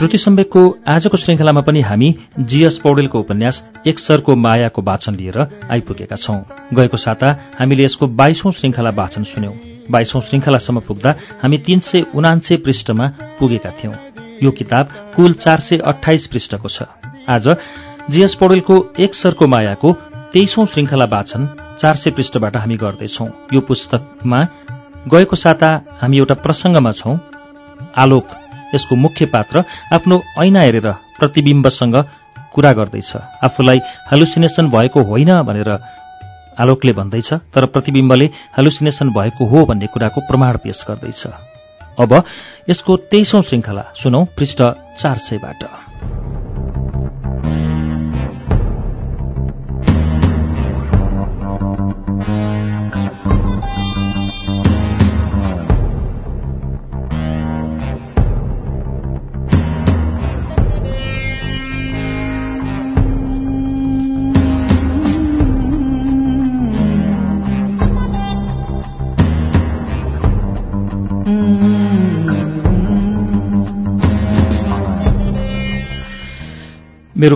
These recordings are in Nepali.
श्रुति सम्वेकको आजको श्रृङ्खलामा पनि हामी जीएस पौडेलको उपन्यास एक सरको मायाको वाचन लिएर आइपुगेका छौं। गएको साता हामीले यसको बाइसौं श्रृङ्खला वाचन सुन्यौं। बाइसौं श्रृङ्खलासम्म पुग्दा हामी तीन सय उनान्से पृष्ठमा पुगेका थियौं। यो किताब कुल चार सय अठाइस पृष्ठको छ। आज जीएस पौडेलको एक सरको मायाको तेइसौं श्रृङ्खला वाचन चार सय पृष्ठबाट हामी गर्दैछौ। यो पुस्तकमा गएको साता हामी एउटा प्रसङ्गमा छौं। आलोक यसको मुख्य पात्र आफ्नो ऐना हेरेर प्रतिबिम्बसँग कुरा गर्दैछ। आफूलाई हेलुसिनेसन भएको होइन भनेर आलोकले भन्दैछ तर प्रतिबिम्बले हेलुसिनेसन भएको हो भन्ने कुराको प्रमाण पेश गर्दैछ। अब यसको तेइसौं श्रृङ्खला सुनौ पृष्ठ चार सयबाट।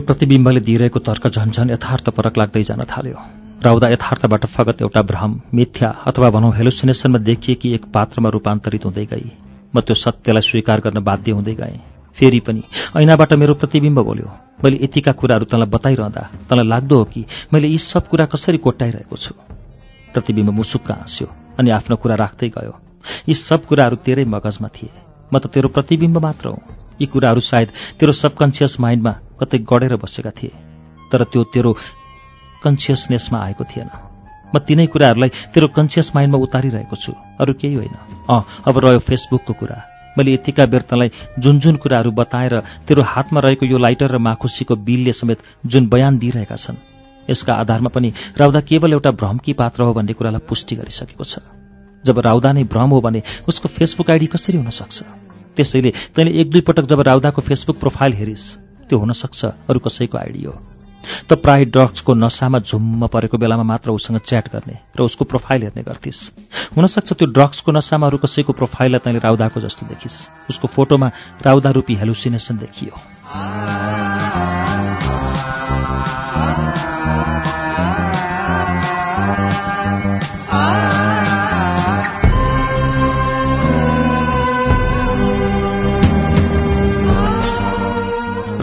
प्रतिबिम्बले दिइरहेको तर्क झन्झन यथार्थपरक लाग्दै जान थाल्यो। राउदा यथार्थबाट फगत एउटा भ्रम मिथ्या अथवा भनौँ हेलुसिनेसनमा देखिएकी एक पात्रमा रूपान्तरित हुँदै गई। म त्यो सत्यलाई स्वीकार गर्न बाध्य हुँदै गएँ। फेरि पनि ऐनाबाट मेरो प्रतिबिम्ब बोल्यो। मैले यतिका कुराहरू तँलाई बताइरहँदा तँलाई लाग्दो हो कि मैले यी सब कुरा कसरी कोट्याइरहेको छु? प्रतिबिम्ब मुसुक्क हाँस्यो अनि आफ्नो कुरा राख्दै गयो। यी सब कुराहरू तेरै मगजमा थिए। म त तेरो प्रतिबिम्ब मात्र हुँ। यी कुराहरू सायद तेरो सबकन्सियस माइन्डमा कतै गढेर बसेका थिए तर त्यो तेरो कन्सियसनेसमा आएको थिएन। म तिनै कुराहरूलाई तेरो कन्सियस माइन्डमा उतारिरहेको छु अरू केही होइन। अँ अब रह्यो फेसबुकको कुरा। मैले यतिका बेर जुन जुन कुराहरू बताएर तेरो हातमा रहेको यो लाइटर र माखुसीको बिलले समेत जुन बयान दिइरहेका छन् यसका आधारमा पनि राउदा केवल एउटा भ्रमकी पात्र हो भन्ने कुरालाई पुष्टि गरिसकेको छ। जब राउदा नै भ्रम हो भने उसको फेसबुक आइडी कसरी हुन सक्छ त्यसैले तैँले एक दुई पटक जब राउदाको फेसबुक प्रोफाइल हेरिस् त्यो हुन सक्छ अरू कसैको आइडी हो। त प्राय ड्रग्सको नसामा झुम्म परेको बेलामा मात्र उसँग च्याट गर्ने र उसको प्रोफाइल हेर्ने गर्थिस्। हुनसक्छ त्यो ड्रग्सको नसामा अरू कसैको प्रोफाइललाई तैँले राउदाको जस्तो देखिस्। उसको फोटोमा राउदा रूपी हेलुसिनेसन देखियो।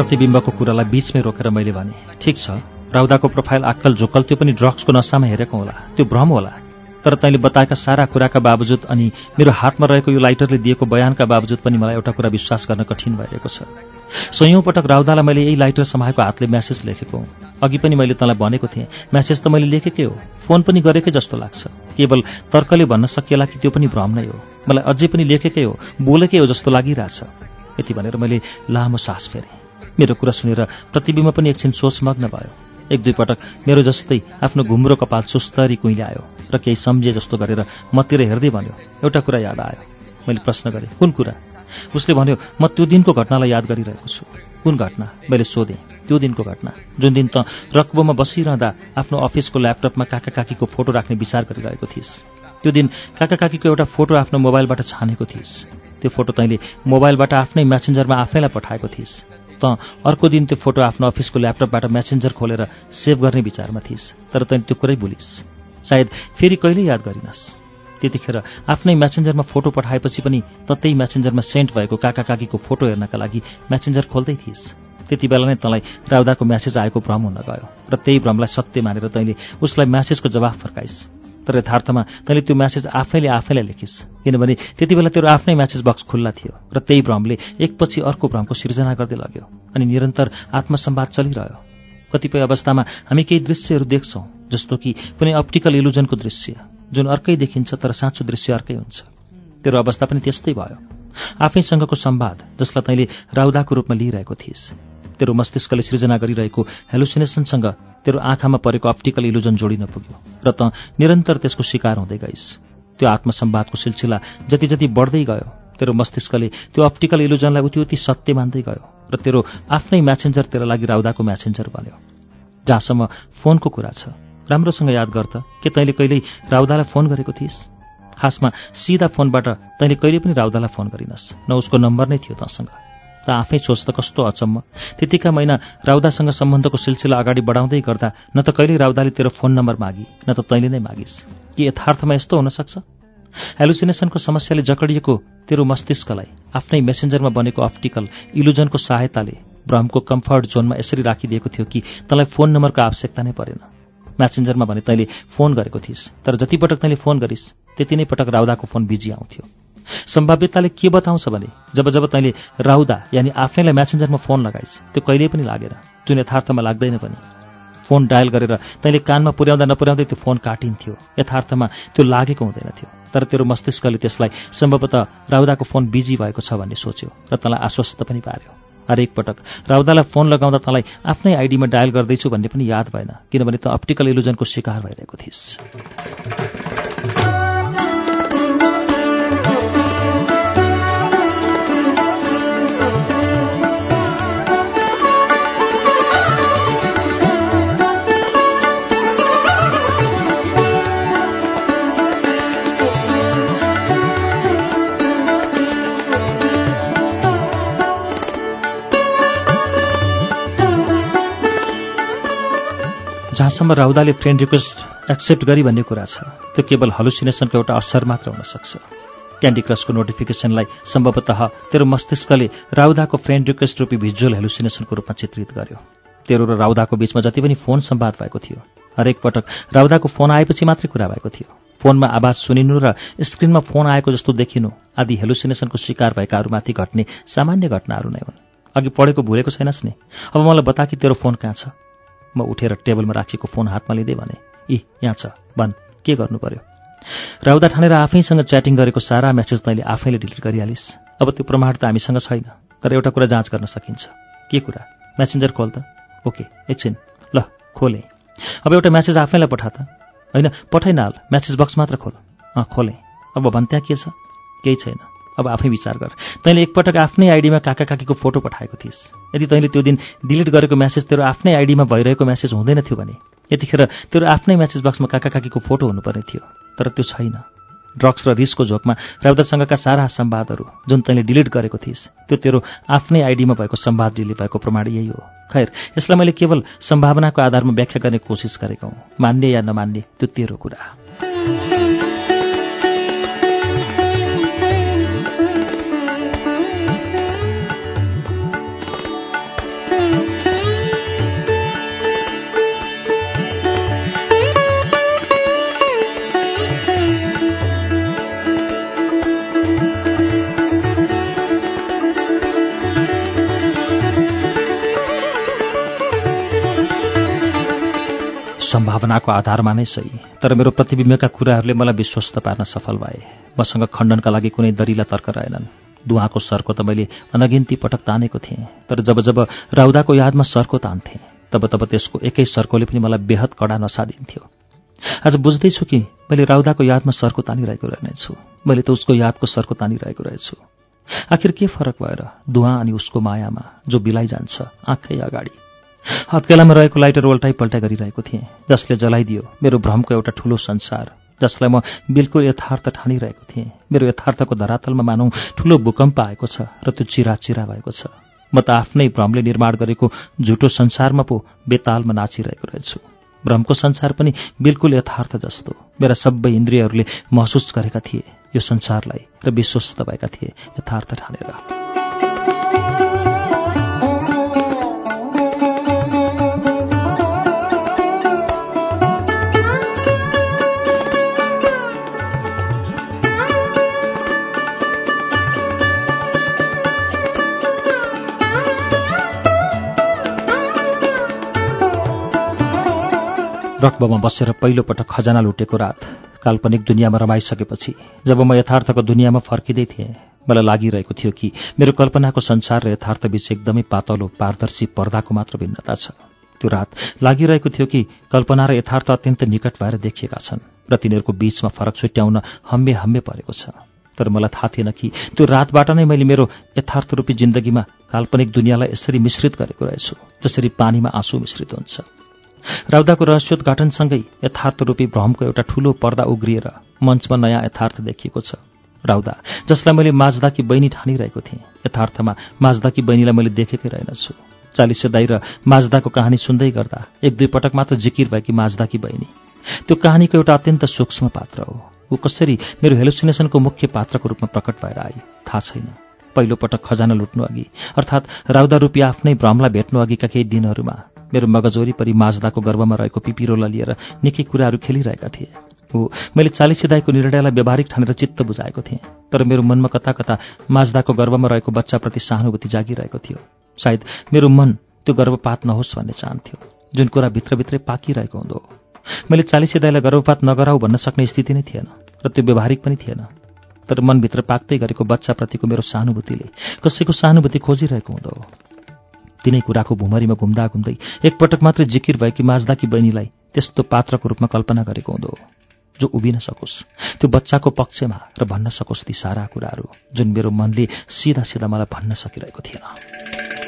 प्रतिबिम्बको कुरालाई बीचमै रोकेर मैले भने ठिक छ राउदाको प्रोफाइल आक्कल झोक्कल त्यो पनि ड्रग्सको नसामा हेरेको होला त्यो भ्रम होला। तर तैँले बताएका सारा कुराका बावजुद अनि मेरो हातमा रहेको यो लाइटरले दिएको बयानका बावजुद पनि मलाई एउटा कुरा विश्वास गर्न कठिन भइरहेको छ। सयौँ पटक राउदालाई मैले यही लाइटर समाएको हातले म्यासेज लेखेको हुँ। अघि पनि मैले तँलाई भनेको थिएँ म्यासेज त मैले लेखेकै हो फोन पनि गरेकै जस्तो लाग्छ। केवल तर्कले भन्न सकिएला कि त्यो पनि भ्रम नै हो। मलाई अझै पनि लेखेकै हो बोलेकै हो जस्तो लागिरहेछ। यति भनेर मैले लामो सास फेरेँ। मेरो कुरा सुनेर प्रतिबिम्ब पनि एकछिन सोचमग्न भयो। एक दुई पटक मेरो जस्तै आफ्नो घुम्रो कपाल सुस्तरी कुइले आयो र केही सम्झे जस्तो गरेर मतिर हेर्दै भन्यो एउटा कुरा याद आयो। मैले प्रश्न गरेँ कुन कुरा? उसले भन्यो म त्यो दिनको घटनालाई याद गरिरहेको छु। कुन घटना? मैले सोधेँ त्यो दिनको घटना। जुन दिन त रक्बोमा बसिरहँदा आफ्नो अफिसको ल्यापटपमा काका काकीको फोटो राख्ने विचार गरिरहेको थिइस्। त्यो दिन काका काकीको एउटा फोटो आफ्नो मोबाइलबाट छानेको थिइस्। त्यो फोटो तैँले मोबाइलबाट आफ्नै म्यासेन्जरमा आफैलाई पठाएको थिइस्। त अर्को दिन त्यो फोटो आफ्नो अफिसको ल्यापटपबाट म्यासेन्जर खोलेर सेभ गर्ने विचारमा थिइस्। तर तैँले त्यो कुरै भुलिस्। सायद फेरि कहिल्यै याद गरिनस्। त्यतिखेर आफ्नै म्यासेन्जरमा फोटो पठाएपछि पनि ततै म्यासेन्जरमा सेन्ट भएको काका काकीको फोटो हेर्नका लागि म्यासेन्जर खोल्दै थिइस्। त्यति बेला नै तँलाई राउदाको म्यासेज आएको भ्रम हुन गयो। र त्यही भ्रमलाई सत्य मानेर तैँले उसलाई म्यासेजको जवाफ फर्काइस्। तर यथार्थमा तैँले त्यो म्यासेज आफैले आफैलाई लेखिस्। किनभने त्यति बेला तेरो आफ्नै म्यासेज बक्स खुल्ला थियो र त्यही भ्रमले एकपछि अर्को भ्रमको सिर्जना गर्दै लग्यो अनि निरन्तर आत्मसम्वाद चलिरह्यो। कतिपय अवस्थामा हामी केही दृश्यहरू देख्छौँ जस्तो कि कुनै अप्टिकल इलुजनको दृश्य जुन अर्कै देखिन्छ तर साँचो दृश्य अर्कै हुन्छ। तेरो अवस्था पनि त्यस्तै भयो। आफैसँगको संवाद जसलाई तैँले राउदाको रूपमा लिइरहेको थिइस्। तेरो मस्तिष्कले सृजना गरिरहेको हेलुसिनेसनसँग तेरो आँखामा परेको अप्टिकल इलुजन जोडिन पुग्यो र त निरन्तर त्यसको शिकार हुँदै गइस्। त्यो आत्मसम्वादको सिलसिला जति जति बढ्दै गयो तेरो मस्तिष्कले त्यो अप्टिकल इलुजनलाई उति उति सत्य मान्दै गयो र तेरो आफ्नै म्यासेन्जर तेरो लागि राउदाको म्यासेन्जर बन्यो। जहाँसम्म फोनको कुरा छ राम्रोसँग याद गर त के तैँले कहिल्यै राउदालाई फोन गरेको थिइस्? खासमा सिधा फोनबाट तैँले कहिले पनि राउदालाई फोन गरिनस् न उसको नम्बर नै थियो तँसँग। त आफै त कस्तो अचम्म त्यतिका महिना राउदासँग सम्बन्धको सिलसिला अगाडि बढाउँदै गर्दा न त कहिले राउदाले तेरो फोन नम्बर मागी न त तैँले नै मागिस्। कि यथार्थमा यस्तो हुन सक्छ हेलुसिनेसनको समस्याले जकडिएको तेरो मस्तिष्कलाई आफ्नै मेसेन्जरमा बनेको अप्टिकल इलुजनको सहायताले भ्रमको कम्फर्ट जोनमा यसरी राखिदिएको थियो कि तँलाई फोन नम्बरको आवश्यकता नै परेन। म्यासेन्जरमा भने तैँले फोन गरेको थिइस् तर जति पटक तैँले फोन गरिस् त्यति नै पटक राउदाको फोन बिजी आउँथ्यो। सम्भाव्यताले के बताउँछ भने जब जब तैँले राउदा यानि आफैलाई म्यासेन्जरमा फोन लगाइस् त्यो कहिल्यै पनि लागेन। जुन यथार्थमा लाग्दैन पनि। फोन डायल गरेर तैँले कानमा पुर्याउँदा नपुर्याउँदै त्यो फोन काटिन्थ्यो। यथार्थमा त्यो लागेको हुँदैन थियो। तर तेरो मस्तिष्कले त्यसलाई सम्भवतः राउदाको फोन बिजी भएको छ भन्ने सोच्यो र तँलाई आश्वस्त पनि पार्यो। हरेक पटक राउदालाई फोन लगाउँदा तँलाई आफ्नै आइडीमा डायल गर्दैछु भन्ने पनि याद भएन किनभने त अप्टिकल इलुजनको शिकार भइरहेको थिइस्। जहाँसम्म राउदाले फ्रेन्ड रिक्वेस्ट एक्सेप्ट गरी भन्ने कुरा छ। त्यो केवल हलुसिनेसनको एउटा असर मात्र हुन सक्छ। क्यान्डी क्रसको नोटिफिकेसनलाई सम्भवतः तेरो मस्तिष्कले राउदाको फ्रेन्ड रिक्वेस्ट रूपी भिजुअल हेलुसिनेसनको रूपमा चित्रित गर्यो। तेरो र राउदाको बीचमा जति पनि फोन सम्वाद भएको थियो हरेक पटक राउदाको फोन आएपछि मात्रै कुरा भएको थियो। फोनमा आवाज सुनिनु र स्क्रिनमा फोन आएको जस्तो देखिनु आदि हेलुसिनेसनको शिकार भएकाहरूमाथि घट्ने सामान्य घटनाहरू नै हुन्। अघि पढेको भुलेको छैनस् नि? अब मलाई बता कि तेरो फोन कहाँ छ? म उठेर टेबलमा राखेको फोन हातमा लिँदै भने इ यहाँ छ भन् के गर्नु पर्यो राउदा ठानेर आफैसँग च्याटिङ गरेको सारा मेसेज तैँले आफैले डिलिट गरिहालिस्। अब त्यो प्रमाण त हामीसँग छैन तर एउटा कुरा जाँच गर्न सकिन्छ। के कुरा? मेसेन्जर खोल त? ओके एकछिन ल खोले। अब एउटा म्यासेज आफैलाई पठा त? होइन पठाइनहाल म्यासेज बक्स मात्र खोल। अँ खोलेँ। अब भन् त्यहाँ के छ? केही छैन। अब आफै विचार गर। तैँले एकपटक आफ्नै आइडीमा काका काकीको फोटो पठाएको थिइस्। यदि तैँले त्यो दिन डिलिट गरेको म्यासेज तेरो आफ्नै आइडीमा भइरहेको म्यासेज हुँदैन थियो भने यतिखेर तेरो आफ्नै म्यासेज बक्समा काका काकीको फोटो हुनुपर्ने थियो तर त्यो छैन। ड्रग्स र रिसको झोकमा राउदासँगका सारा सम्वादहरू जुन तैँले डिलिट गरेको थिइस् त्यो तेरो आफ्नै आइडीमा भएको सम्वाद डिलिट भएको प्रमाण यही हो। खैर यसलाई मैले केवल सम्भावनाको आधारमा व्याख्या गर्ने कोसिस गरेको हुँ। मान्ने या नमान्ने त्यो तेरो कुरा। सम्भावनाको आधारमा नै सही। तर मेरो प्रतिबिम्बका कुराहरूले मलाई विश्वस्त पार्न सफल भए। मसँग खण्डनका लागि कुनै दरिला तर्क रहेनन्। दुवाको सर्को त मैले अनगिन्ती पटक तानेको थिएँ। तर जब जब राउदाको यादमा सर्को तान्थेँ तब तब त्यसको एकै सर्कोले पनि मलाई बेहद कडा नसा दिन्थ्यो। आज बुझ्दैछु कि मैले राउदाको यादमा सर्को तानिरहेको रहेनछु। मैले त उसको यादको सर्को तानिरहेको रहेछु। आखिर के फरक भएर दुवा अनि उसको मायामा जो बिलाइ जान्छ आँखै अगाडि? हत्केलामा रहेको लाइटर ओल्टाइ पल्टाइ गरिरहेको थिएँ जसले जलाइदियो मेरो भ्रमको एउटा ठूलो संसार जसलाई म बिल्कुल यथार्थ ठानिरहेको थिएँ। मेरो यथार्थको धरातलमा मानौ ठूलो भूकम्प आएको छ र त्यो चिरा चिरा भएको छ। म त आफ्नै भ्रमले निर्माण गरेको झुटो संसारमा पो बेतालमा नाचिरहेको रहेछु। भ्रमको संसार पनि बिल्कुल यथार्थ जस्तो। मेरा सबै इन्द्रियहरूले महसुस गरेका थिए यो संसारलाई र विश्वस्त भएका थिए यथार्थ ठानेर। रकबमा बसेर पहिलोपटक खजाना लुटेको रात काल्पनिक दुनियाँमा रमाइसकेपछि जब म यथार्थको दुनियाँमा फर्किँदै थिएँ मलाई लागिरहेको थियो कि मेरो कल्पनाको संसार र यथार्थबीच एकदमै पातलो पारदर्शी पर्दाको मात्र भिन्नता छ। त्यो रात लागिरहेको थियो कि कल्पना र यथार्थ अत्यन्त निकट भएर देखिएका छन् र तिनीहरूको बीचमा फरक छुट्याउन हम्मे हम्मे परेको छ। तर मलाई थाहा थिएन कि त्यो रातबाट नै मैले मेरो यथार्थ रूपी जिन्दगीमा काल्पनिक दुनियाँलाई यसरी मिश्रित गरेको रहेछु जसरी पानीमा आँसु मिश्रित हुन्छ। राउदाको रहस्योद्घाटनसँगै यथार्थ रूपी भ्रमको एउटा ठूलो पर्दा उग्रिएर मञ्चमा नयाँ यथार्थ देखिएको छ। राउदा जसलाई मैले माझदाकी बहिनी ठानिरहेको थिएँ। यथार्थमा माझदाकी बहिनीलाई मैले देखेकै रहेनछु। चालिसे दाई र माझदाको कहानी सुन्दै गर्दा एक दुई पटक मात्र जिकिर भएकी माझदाकी बहिनी। त्यो कहानीको एउटा अत्यन्त सूक्ष्म पात्र हो। ऊ कसरी मेरो हेलोसिनेसनको मुख्य पात्रको रूपमा प्रकट भएर आई थाहा छैन। पहिलो पटक खजाना लुट्नु अघि अर्थात् राउदा रूपी आफ्नै भ्रमलाई भेट्नु अघिका केही दिनहरूमा मेरो मगज वरिपरि माझदाको गर्वमा रहेको पिपिरोलाई लिएर निकै कुराहरू खेलिरहेका थिए। हो मैले चालिसे दाईको निर्णयलाई व्यावहारिक ठानेर चित्त बुझाएको थिएँ तर मेरो मनमा कता कता माझदाको गर्वमा रहेको बच्चाप्रति सहानुभूति जागिरहेको थियो। सायद मेरो मन त्यो गर्भपात नहोस् भन्ने चाहन्थ्यो जुन कुरा भित्रभित्रै पाकिरहेको हुँदो मैले चालिसे दाईलाई गर्भपात नगराउ भन्न सक्ने स्थिति नै थिएन र त्यो व्यावहारिक पनि थिएन। तर मनभित्र पाक्दै गरेको बच्चाप्रतिको मेरो सहानुभूतिले कसैको सहानुभूति खोजिरहेको हुँदो तिनै कुराको भुमरीमा घुम्दा घुम्दै एकपटक मात्रै जिकिर भएकी माझदाकी बहिनीलाई त्यस्तो पात्रको रूपमा कल्पना गरेको हुँदो जो उभिन सकोस् त्यो बच्चाको पक्षमा र भन्न सकोस् ती सारा कुराहरू जुन मेरो मनले सिधा सिधा मलाई भन्न सकिरहेको थिएन।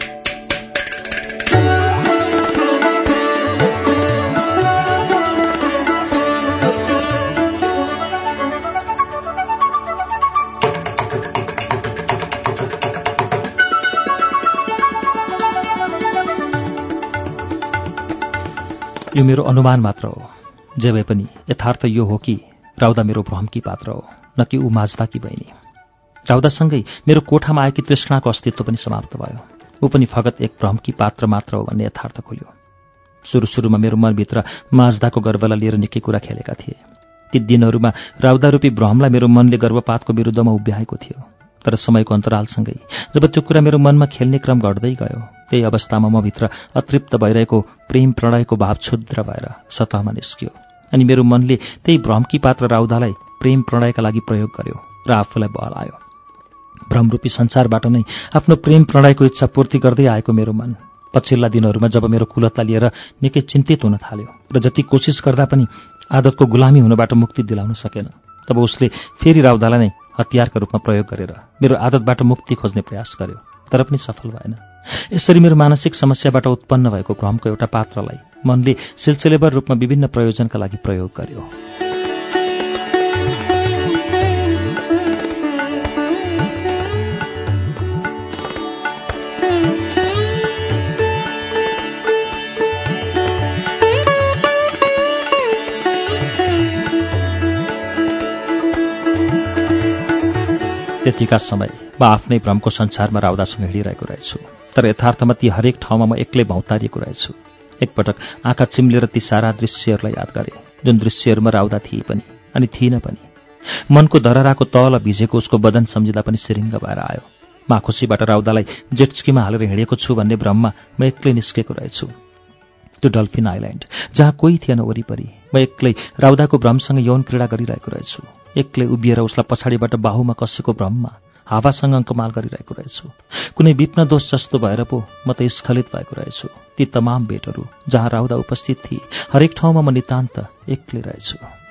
मेरो अनुमान मात्र हो। जे भए पनि यथार्थ यो हो कि राउदा मेरो भ्रमकी पात्र हो न कि ऊ माझदाकी बहिनी। राउदासँगै मेरो कोठामा आएकी तृष्णाको अस्तित्व पनि समाप्त भयो। ऊ पनि फगत एक भ्रमकी पात्र मात्र हो भन्ने यथार्थ खोल्यो। सुरु सुरुमा मेरो मनभित्र माझदाको गर्वलाई लिएर निकै कुरा खेलेका थिए। ती दिनहरूमा राउदारूपी भ्रमलाई मेरो मनले गर्भपातको विरुद्धमा उभ्याएको थियो। तर समयको अन्तरालसँगै जब त्यो कुरा मेरो मनमा खेल्ने क्रम घट्दै गयो त्यही अवस्थामा म भित्र अतृप्त भइरहेको प्रेम प्रणयको भाव क्षुद्र भएर सतहमा निस्कियो। अनि मेरो मनले त्यही भ्रमकी पात्र राउदालाई प्रेम प्रणयका लागि प्रयोग गर्यो र आफूलाई बल आयो। भ्रमरूपी संसारबाट नै आफ्नो प्रेम प्रणयको इच्छा पूर्ति गर्दै आएको मेरो मन पछिल्ला दिनहरूमा जब मेरो कुलतलाई लिएर निकै चिन्तित हुन थाल्यो र जति कोसिस गर्दा पनि आदतको गुलामी हुनबाट मुक्ति दिलाउन सकेन तब उसले फेरि राउदालाई नै हतियारका रूपमा प्रयोग गरेर मेरो आदतबाट मुक्ति खोज्ने प्रयास गर्यो तर पनि सफल भएन। यसरी मेरो मानसिक समस्याबाट उत्पन्न भएको भ्रमको एउटा पात्रलाई मनले सिलसिलेबर रूपमा विभिन्न प्रयोजनका लागि प्रयोग गर्यो। त्यतिका समय म आफ्नै भ्रमको संसारमा राउदासँग हिँडिरहेको रहेछु। तर यथार्थमा ती हरेक ठाउँमा म एक्लै भौतारिएको रहेछु। एकपटक आँखा चिम्लेर ती सारा दृश्यहरूलाई याद गरे जुन दृश्यहरूमा राउदा थिए पनि अनि थिइन पनि। मनको धरहराको तल भिजेको उसको बदन सम्झिँदा पनि सिरिङ्ग भएर आयो। मा खुसीबाट राउदालाई जेटस्कीमा हालेर हिँडेको छु भन्ने भ्रममा म एक्लै निस्केको रहेछु। त्यो डल्फिन आइल्यान्ड जहाँ कोही थिएन वरिपरि म एक्लै राउदाको भ्रमसँग यौन क्रीडा गरिरहेको रहेछु। एक्लै उभिएर उसलाई पछाडिबाट बाहुमा कसेको भ्रममा हावासँग अङ्कमाल गरिरहेको रहेछु। कुनै विप्न दोष जस्तो भएर पो म त स्खलित भएको रहेछु। ती तमाम बेटहरू जहाँ राउदा उपस्थित थिए हरेक ठाउँमा म नितान्त एक्लै रहेछु।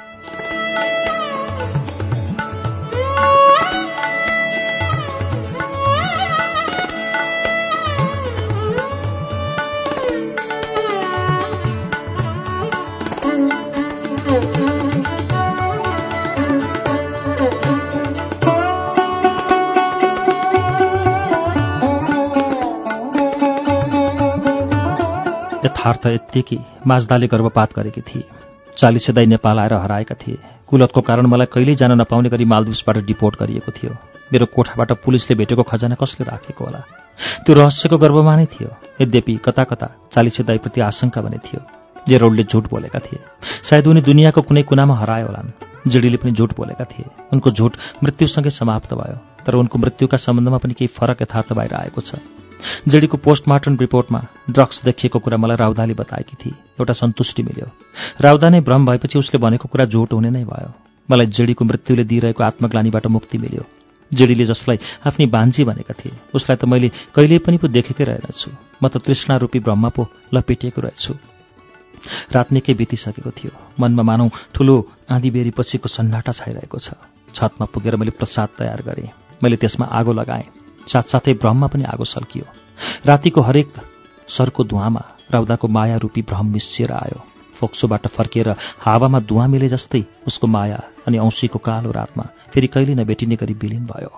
यथार्थ यत्तिकै माझदाले गर्भपात गरेकी थिए। चालिसे दाई नेपाल आएर हराएका थिए। कुलतको कारण मलाई कहिल्यै जान नपाउने गरी मालदिप्सबाट डिपोर्ट गरिएको थियो। मेरो कोठाबाट पुलिसले भेटेको खजाना कसले राखेको होला? त्यो रहस्यको गर्वमा नै थियो। यद्यपि कता कता चालिसे दाईप्रति आशंका भने थियो। जे रोडले झुट बोलेका थिए। सायद उनी दुनियाँको कुनै कुनामा हराए होलान्। जिडीले पनि झुट बोलेका थिए। उनको झुट मृत्युसँगै समाप्त भयो। तर उनको मृत्युका सम्बन्धमा पनि केही फरक यथार्थ बाहिर आएको छ। जेडीको पोस्टमार्टम रिपोर्टमा ड्रग्स देखिएको कुरा मलाई राउदाले बताएकी थिए एउटा सन्तुष्टि मिल्यो। राउदा नै भ्रम भएपछि उसले भनेको कुरा झुट हुने नै भयो। मलाई जेडीको मृत्युले दिइरहेको आत्मग्लानीबाट मुक्ति मिल्यो। जेडीले जसलाई आफ्नी बान्जी भनेका थिए उसलाई त मैले कहिल्यै पनि पो देखेकै रहेनछु। म त तृष्णा रूपी ब्रह्म पो लपेटिएको रहेछु। रात निकै बितिसकेको थियो। मनमा मानौ ठुलो आँधी पछिको सन्नाटा छाइरहेको छ। छतमा पुगेर मैले प्रसाद तयार गरेँ। मैले त्यसमा आगो लगाएँ। साथसाथै ब्रह्म पनि आगो सल्कियो। रातिको हरेक सरको धुवामा राउदाको माया रूपी भ्रम मिसिएर आयो। फोक्सोबाट फर्किएर हावामा धुवा मिले जस्तै उसको माया अनि औँसीको कालो रातमा फेरि कहिले नभेटिने गरी विलिन भयो।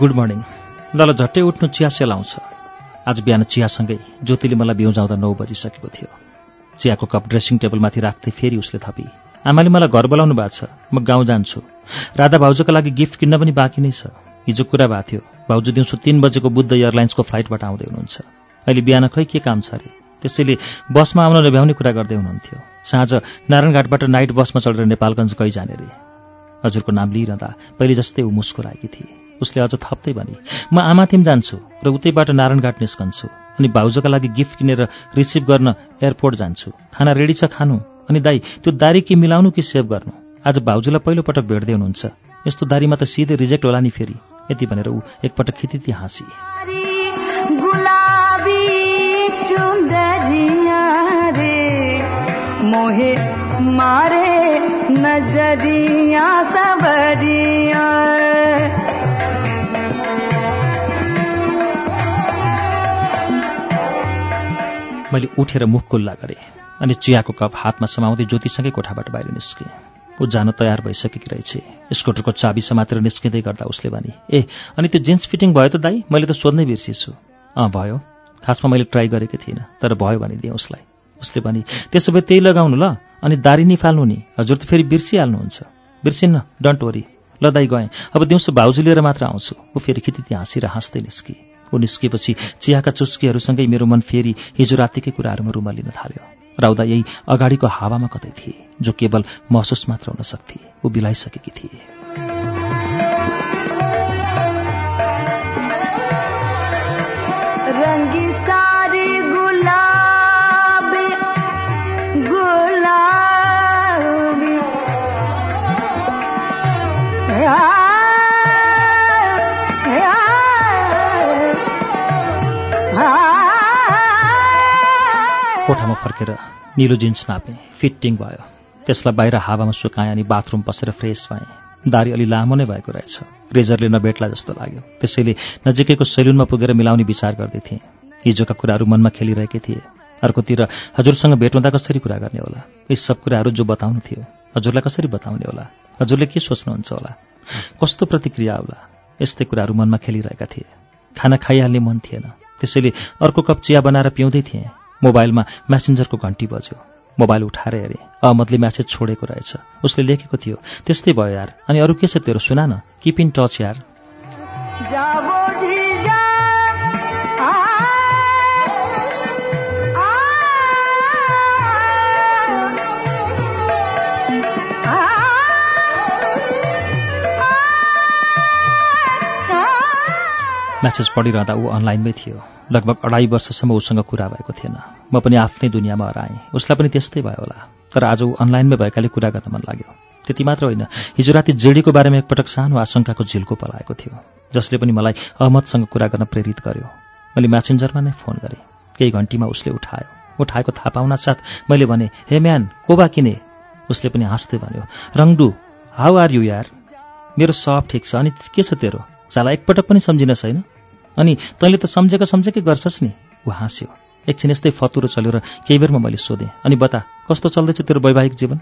गुड मर्निङ ल ल झट्टै उठ्नु चिया सेलाउँछ आज बिहान चियासँगै ज्योतिले मलाई बिउजाउँदा नौ बजिसकेको थियो। चियाको कप ड्रेसिङ टेबलमाथि राख्दै फेरि उसले थपी। आमाले मलाई घर बोलाउनु भएको छ म गाउँ जान्छु। राधा भाउजूको लागि गिफ्ट किन्न पनि बाँकी नै छ। हिजो कुरा भएको थियो भाउजू दिउँसो तिन बजेको बुद्ध एयरलाइन्सको फ्लाइटबाट आउँदै हुनुहुन्छ। अहिले बिहान खै के काम छ अरे त्यसैले बसमा आउन नभ्याउने कुरा गर्दै हुनुहुन्थ्यो। साँझ नारायणघाटबाट नाइट बसमा चढेर नेपालगञ्ज गइ जाने रे। हजुरको नाम लिइरहँदा पहिले जस्तै ऊ मुस्कुराएकी थिए। उसले अझ थप्दै भने म आमाथिम जान्छु र उतैबाट नारायणघाट निस्कन्छु अनि भाउजूका लागि गिफ्ट किनेर रिसिभ गर्न एयरपोर्ट जान्छु। खाना रेडी छ खानु अनि दाई त्यो दारी के मिलाउनु कि सेभ गर्नु? आज भाउजूलाई पहिलोपटक भेट्दै हुनुहुन्छ यस्तो दारीमा त सिधै रिजेक्ट होला नि फेरि। यति भनेर ऊ एकपटक खितिती हाँसी। मारे नजरिया सबरिया। मैले उठेर मुख कुल्ला गरेँ अनि चियाको कप हातमा समाउँदै ज्योतिसँगै कोठाबाट बाहिर निस्केँ। ऊ जान तयार भइसकेकी रहेछ। स्कुटरको चाबी समातेर निस्किँदै गर्दा उसले भने ए अनि त्यो जिन्स फिटिङ भयो त दाई? मैले त सोध्नै बिर्सिछु अँ भयो। खासमा मैले ट्राई गरेको थिइनँ तर भयो भनिदिएँ उसलाई। उसले भने त्यसो भए त्यही लगाउनु ल अनि दारी निफाल्नु नि। हजुर त फेरि बिर्सिहाल्नुहुन्छ। बिर्सिन्न डन्ट वरी। ल दाई गएँ। अब दिउँसो भाउजू लिएर मात्र आउँछु। ऊ फेरि खिति हाँसेर हाँस्दै निस्किए ऊ निस्किएपछि चियाका चुस्कीहरूसँगै मेरो मन फेरि हिजो रातिकै कुराहरूमा रुमा लिन थाल्यो। राउदा यही अगाडिको हावामा कतै थिए जो केवल महसुस मात्र हुन सक्थे ऊ बिलाइसकेकी थिए। फर्केर निलो जिन्स नापेँ फिटिङ भयो। त्यसलाई बाहिर हावामा सुकाएँ अनि बाथरुम पसेर फ्रेस भएँ। दारी अलि लामो नै भएको रहेछ। रेजरले नभेट्ला जस्तो लाग्यो। त्यसैले नजिकैको सेलुनमा पुगेर मिलाउने विचार गर्दै थिएँ। हिजोका कुराहरू मनमा खेलिरहेकै थिए। अर्कोतिर हजुरसँग भेट हुँदा कसरी कुरा गर्ने होला? यी सब कुराहरू जो बताउनु थियो हजुरलाई कसरी बताउने होला? हजुरले के सोच्नुहुन्छ होला? कस्तो प्रतिक्रिया होला? यस्तै कुराहरू मनमा खेलिरहेका थिए। खाना खाइहाल्ने मन थिएन। त्यसैले अर्को कप चिया बनाएर पिउँदै थिएँ। मोबाइलमा म्यासेन्जरको घन्टी बज्यो। मोबाइल उठाएर हेरेँ अहमदले म्यासेज छोडेको रहेछ। उसले लेखेको थियो त्यस्तै भयो यार। अनि अरू के छ तेरो? सुना न। किप इन टच यार। म्यासेज पढिरहँदा ऊ अनलाइनमै थियो। लगभग अढाई वर्षसम्म उसँग कुरा भएको थिएन। म पनि आफ्नै दुनियाँमा हराएँ। उसलाई पनि त्यस्तै भयो होला। तर आज ऊ अनलाइनमै भएकाले कुरा गर्न मन लाग्यो। त्यति मात्र होइन हिजो राति जेडीको बारेमा एकपटक सानो आशंकाको झिल्को पलाएको थियो जसले पनि मलाई अहमदसँग कुरा गर्न प्रेरित गर्यो। मैले म्यासेन्जरमा नै फोन गरेँ। केही घन्टीमा उसले उठायो। उठाएको थाहा पाउन साथ मैले भने हे म्यान को बा किने उसले पनि हाँस्दै भन्यो रङडु हाउ आर यु यार? मेरो सब ठिक छ अनि के छ तेरो? साला एकपटक पनि सम्झिन छैन अनि तैँले त सम्झेको सम्झेकै गर्छस् नि। ऊ हाँस्यो। एकछिन यस्तै फतुरो चल्यो र केही बेरमा मैले सोधेँ अनि बता कस्तो चल्दैछ तेरो वैवाहिक जीवन?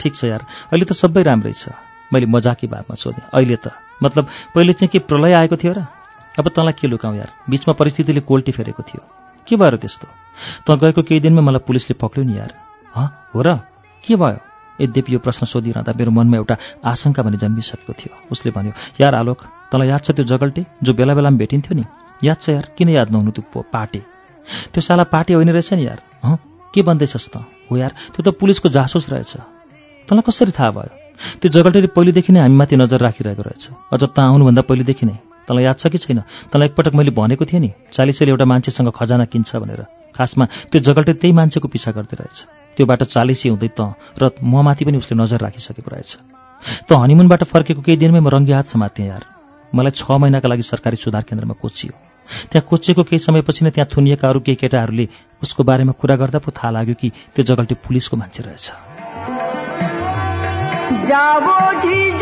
ठिक छ यार अहिले त सबै राम्रै छ। मैले मजाकी भावमा सोधेँ अहिले त? मतलब पहिले चाहिँ के प्रलय आएको थियो र? अब तँलाई के लुकाउँ यार? बिचमा परिस्थितिले कोल्टी फेरेको थियो। के भयो त्यस्तो? तँ गएको केही दिनमै मलाई पुलिसले पक्रियो नि यार। ह? हो र? के भयो? यद्यपि यो प्रश्न सोधिरहँदा मेरो मनमा एउटा आशंका भने जन्मिसकेको थियो। उसले भन्यो यार आलोक तँलाई याद छ त्यो जगल्टे जो बेला बेलामा भेटिन्थ्यो नि? याद छ यार किन याद नहुनु त्यो पाटे त्यो साला पाटे होइन रहेछ नि यार हँ? के भन्दैछस् त? हो यार त्यो त पुलिसको जासुस रहेछ। तँलाई कसरी थाहा भयो? त्यो जगल्टेले पहिलेदेखि नै हामीमाथि नजर राखिरहेको रहेछ। अझ त आउनुभन्दा पहिलेदेखि नै। तँलाई याद छ कि छैन? तँलाई एकपटक मैले भनेको थिएँ नि चालिसेले एउटा मान्छेसँग खजाना किन्छ भनेर। खासमा त्यो जगल्टे त्यही मान्छेको पिछा गर्दै रहेछ। त्यो बाटो चालिसी हुँदै त र म माथि पनि उसले नजर राखिसकेको रहेछ। त हनिमुनबाट फर्केको केही दिनमै म रङ्गी हात समातेँ यार। मलाई छ महिनाका लागि सरकारी सुधार केन्द्रमा कोचियो। त्यहाँ कोचिएको केही समयपछि नै त्यहाँ थुनिएका अरू केही केटाहरूले उसको बारेमा कुरा गर्दा पो थाहा लाग्यो कि त्यो जगल्टे पुलिसको मान्छे रहेछ। जी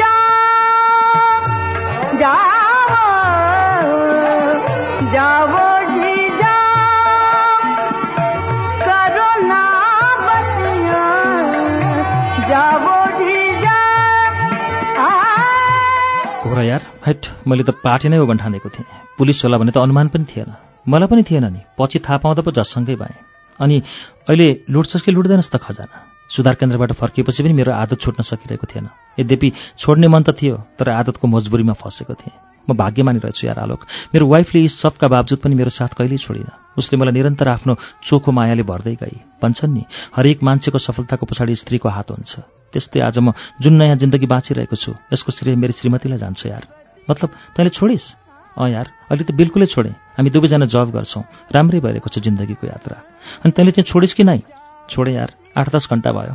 जाओ। र यार। हैट मैले त पार्टी नै हो भने ठानेको थिएँ। पुलिस होला भने त अनुमान पनि थिएन। मलाई पनि थिएन नि। पछि थाहा पाउँदा पो जससँगै भएँ। अनि अहिले लुट्छस् कि लुट्दैनस् त खजाना। सुधार केन्द्रबाट फर्किएपछि पनि मेरो आदत छुट्न सकिरहेको थिएन। यद्यपि छोड्ने मन त थियो तर आदतको मजबुरीमा फँसेको थिएँ। म भाग्यमानी रहेछु यार आलोक। मेरो वाइफले यी सबका बावजुद पनि मेरो साथ कहिल्यै छोडिन। उसले मलाई निरन्तर आफ्नो चोखो मायाले भर्दै गई। भन्छन् नि हरेक मान्छेको सफलताको पछाडि स्त्रीको हात हुन्छ। त्यस्तै आज म जुन नयाँ जिन्दगी बाँचिरहेको छु यसको श्रेय मेरो श्रीमतीलाई जान्छ यार। मतलब तैँले छोडिस्? अँ यार अहिले त बिल्कुलै छोडेँ। हामी दुवैजना जब गर्छौँ। राम्रै भइरहेको छ जिन्दगीको यात्रा। अनि तैँले चाहिँ छोडिस् कि नै? छोडेँ यार आठ दस घन्टा भयो।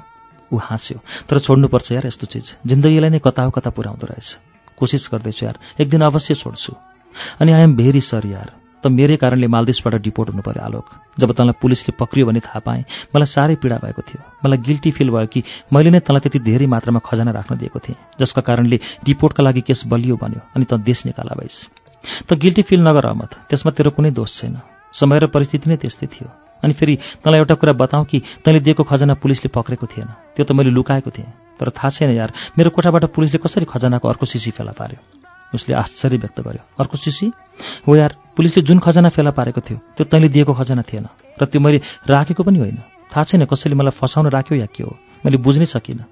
ऊ हाँस्यो। तर छोड्नुपर्छ यार यस्तो चिज। जिन्दगीलाई नै कता हो कता पुर्याउँदो रहेछ। कोसिस गर्दैछु यार। एक दिन अवश्य छोड्छु। अनि आई एम भेरी सरी यार। त मेरै कारणले मालदिप्सबाट डिपोर्ट हुनु पर्यो आलोक। जब तँलाई पुलिसले पक्रियो भने थाहा पाएँ मलाई साह्रै पीडा भएको थियो। मलाई गिल्टी फिल भयो कि मैले नै तँलाई त्यति धेरै मात्रामा खजाना राख्न दिएको थिएँ जसका कारणले डिपोर्टका लागि केस बलियो बन्यो अनि त देश निकाला भइस्। त गिल्टी फिल नगर अहमद। त्यसमा तेरो कुनै दोष छैन। समय र परिस्थिति नै त्यस्तै थियो। अनि फेरि तँलाई एउटा कुरा बताऊँ कि तैँले दिएको खजाना पुलिसले पक्रेको थिएन। त्यो त मैले लुकाएको थिएँ। तर थाहा छैन यार मेरो कोठाबाट पुलिसले कसरी खजानाको अर्को सिसी फेला पार्यो? उसले आश्चर्य व्यक्त गर्यो। अर्को सिसी? हो यार पुलिसले जुन खजाना फेला पारेको थियो त्यो तैँले दिएको खजाना थिएन। र त्यो मैले राखेको पनि होइन। थाहा छैन कसैले मलाई फसाउन राख्यो या के हो। मैले बुझ्नै सकिनँ।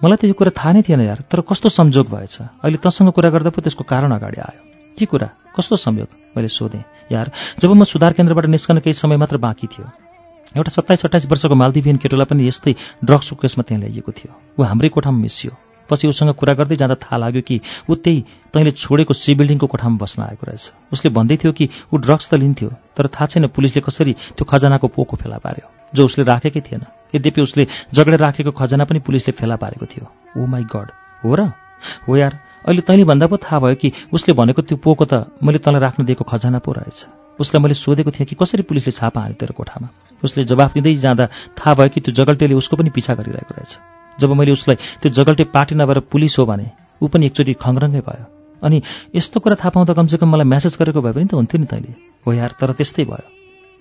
मलाई त यो कुरा थाहा नै थिएन यार तर कस्तो संजोग भएछ। अहिले तँसँग कुरा गर्दा पो त्यसको कारण अगाडि आयो। के कुरा कस्तो संयोग? मैले सोधेँ। यार जब म सुधार केन्द्रबाट निस्कन केही समय मात्र बाँकी थियो। एउटा सत्ताइस अट्ठाइस वर्षको मालदिभियन केटोलाई पनि यस्तै ड्रग्सको केसमा त्यहाँ ल्याइएको थियो। ऊ हाम्रै कोठामा मिसियो। पछि उसँग कुरा गर्दै जाँदा थाहा लाग्यो कि ऊ त्यही तैँले छोडेको सी बिल्डिङको कोठामा बस्न आएको रहेछ। उसले भन्दै थियो कि ऊ ड्रग्स त लिन्थ्यो तर थाहा छैन पुलिसले कसरी त्यो खजानाको पोको फेला पार्यो। जो उसले राखेकै थिएन यद्यपि उसले जगडेर राखेको खजाना पनि पुलिसले फेला पारेको थियो। ओ माई गड हो र? हो यार अहिले तैँले भन्दा पो थाहा भयो कि उसले भनेको त्यो पोको त मैले तँलाई राख्न दिएको खजाना पो रहेछ। उसलाई मैले सोधेको थिएँ कि कसरी पुलिसले छापा हाल्यो तेरो कोठामा? उसले जवाफ दिँदै जाँदा थाहा भयो कि त्यो जगल्टेले उसको पनि पिछा गरिरहेको रहेछ। जब मैले उसलाई त्यो जगल्टे पार्टी नभएर पुलिस हो भने ऊ पनि एकचोटि खङ्ग्रङ्गै भयो। अनि यस्तो कुरा थाहा पाउँदा कमसेकम मलाई म्यासेज गरेको भए पनि त हुन्थ्यो नि तैँले। हो यार तर त्यस्तै भयो।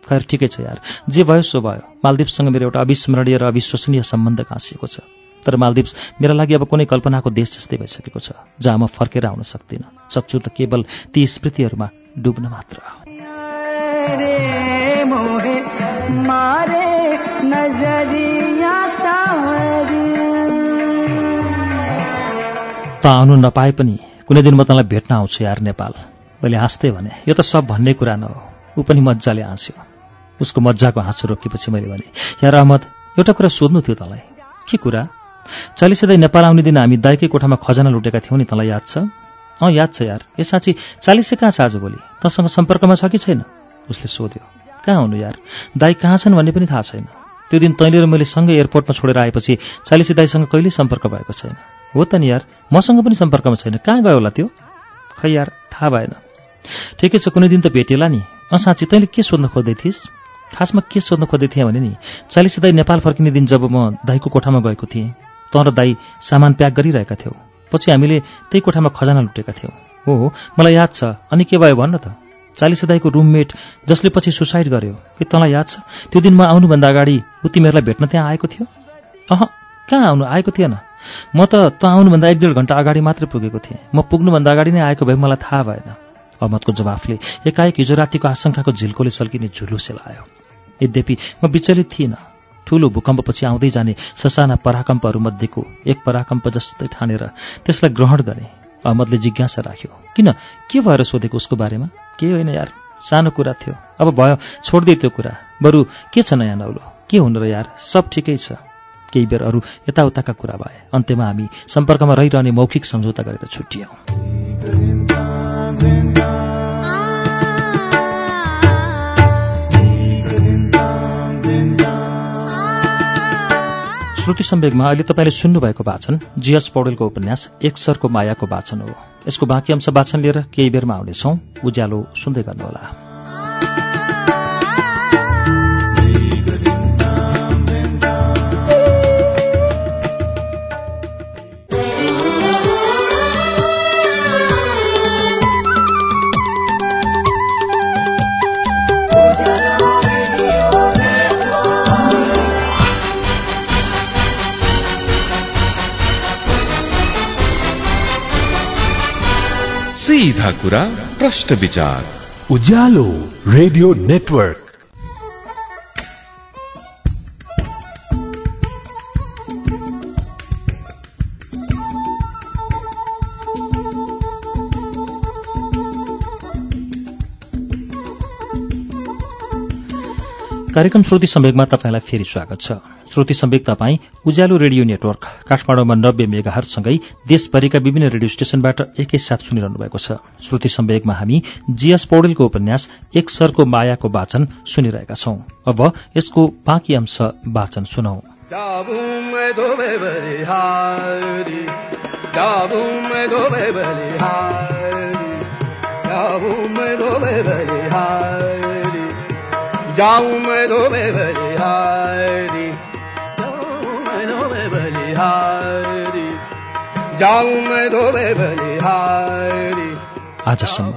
खैर ठिकै छ यार। जे भयो सो भयो। मालदिप्ससँग मेरो एउटा अविस्मरणीय र अविश्वसनीय सम्बन्ध गाँसिएको छ। तर मालदिप्स मेरा लागि अब कुनै कल्पनाको देश जस्तै भइसकेको छ जहाँ म फर्केर आउन सक्दिनँ। सक्छु त केवल ती स्मृतिहरूमा डुब्न मात्र। त आउनु नपाए पनि कुनै दिन म तँलाई भेट्न आउँछु यार नेपाल। मैले हाँस्दै भने यो त सब भन्ने कुरा न हो। ऊ पनि मजाले हाँस्यो। उसको मजाको हाँसो रोकेपछि मैले भने यार अहमद एउटा कुरा सोध्नु थियो तँलाई। के कुरा? चालिसै नेपाल आउने दिन हामी दाइकै कोठामा खजाना लुटेका थियौँ नि तँलाई याद छ? अँ याद छ यार। ए साँच्ची चालिसै कहाँ छ आजभोलि तँसँग सम्पर्कमा छ कि छैन? उसले सोध्यो। कहाँ हुनु यार? दाई कहाँ छन् भन्ने पनि थाहा छैन। त्यो दिन तैँले र मैले सँगै एयरपोर्टमा छोडेर आएपछि चालिसी दाईसँग कहिल्यै सम्पर्क भएको छैन। हो त नि यार मसँग पनि सम्पर्कमा छैन। कहाँ गयो होला त्यो? खै यार थाहा भएन। ठिकै छ कुनै दिन त भेटिएला नि। अँ साँच्ची तैँले के सोध्न खोज्दै थिइस्? खासमा के सोध्न खोज्दै थिएँ भने नि चालिसी दाई नेपाल फर्किने दिन जब म दाईको कोठामा गएको थिएँ तँ र दाई सामान प्याक गरिरहेका थियौ। पछि हामीले त्यही कोठामा खजाना लुटेका थियौँ। हो मलाई याद छ। अनि के भयो भन्न त? चालिस दाईको रुममेट जसले पछि सुसाइड गर्यो। के तँलाई याद छ? त्यो दिन म आउनुभन्दा अगाडि ऊ तिमीहरूलाई भेट्न त्यहाँ आएको थियो? अह कहाँ आउनु? आएको थिएन। म त त आउनुभन्दा एक डेढ घन्टा अगाडि मात्रै पुगेको थिएँ। म पुग्नुभन्दा अगाडि नै आएको भए मलाई थाहा भएन। अहमदको जवाफले एकाएक हिजो रातिको आशंकाको झिल्कोले सल्किने झुलु सेलायो यद्यपि म विचलित थिइनँ। ठूलो भूकम्पपछि आउँदै जाने ससाना पराकम्पहरूमध्येको एक पराकम्प जस्तै ठानेर त्यसलाई ग्रहण गरे। अहमदले जिज्ञासा राख्यो किन? के भएर सोधेको उसको बारेमा? के होइन यार? सानो कुरा थियो। अब भयो छोड्दै त्यो कुरा। बरु के छ नयाँ नौलो? के हुनु र यार? सब ठिकै छ केही बेर अरू यताउताका कुरा भए। अन्त्यमा हामी सम्पर्कमा रहिरहने मौखिक सम्झौता गरेर छुट्टियौँ। श्रुति सम्वेगमा अहिले तपाईँले सुन्नुभएको वाचन जीएस पौडेलको उपन्यास एक सरको मायाको वाचन हो। यसको बाँकी अंश वाचन लिएर केही बेरमा आउनेछौ। उज्यालो सुन्दै गर्नुहोला। सीधा कुरा प्रश्न विचार उज्यालो रेडियो नेटवर्क कार्यक्रम श्रुति सम्वेगमा तपाईँलाई फेरि स्वागत छ। श्रुति सम्वेग तपाईँ उज्यालो रेडियो नेटवर्क काठमाडौँमा नब्बे मेगाहरसँगै देशभरिका विभिन्न रेडियो स्टेशनबाट एकैसाथ सुनिरहनु भएको छ। श्रुति सम्वेगमा हामी जीएस पौडेलको उपन्यास एक सरको मायाको वाचन सुनिरहेका छौं। अब यसको बाँकी अंश वाचन सुनौ। जाऊं मैं धोबे बलिहारी आजसम्म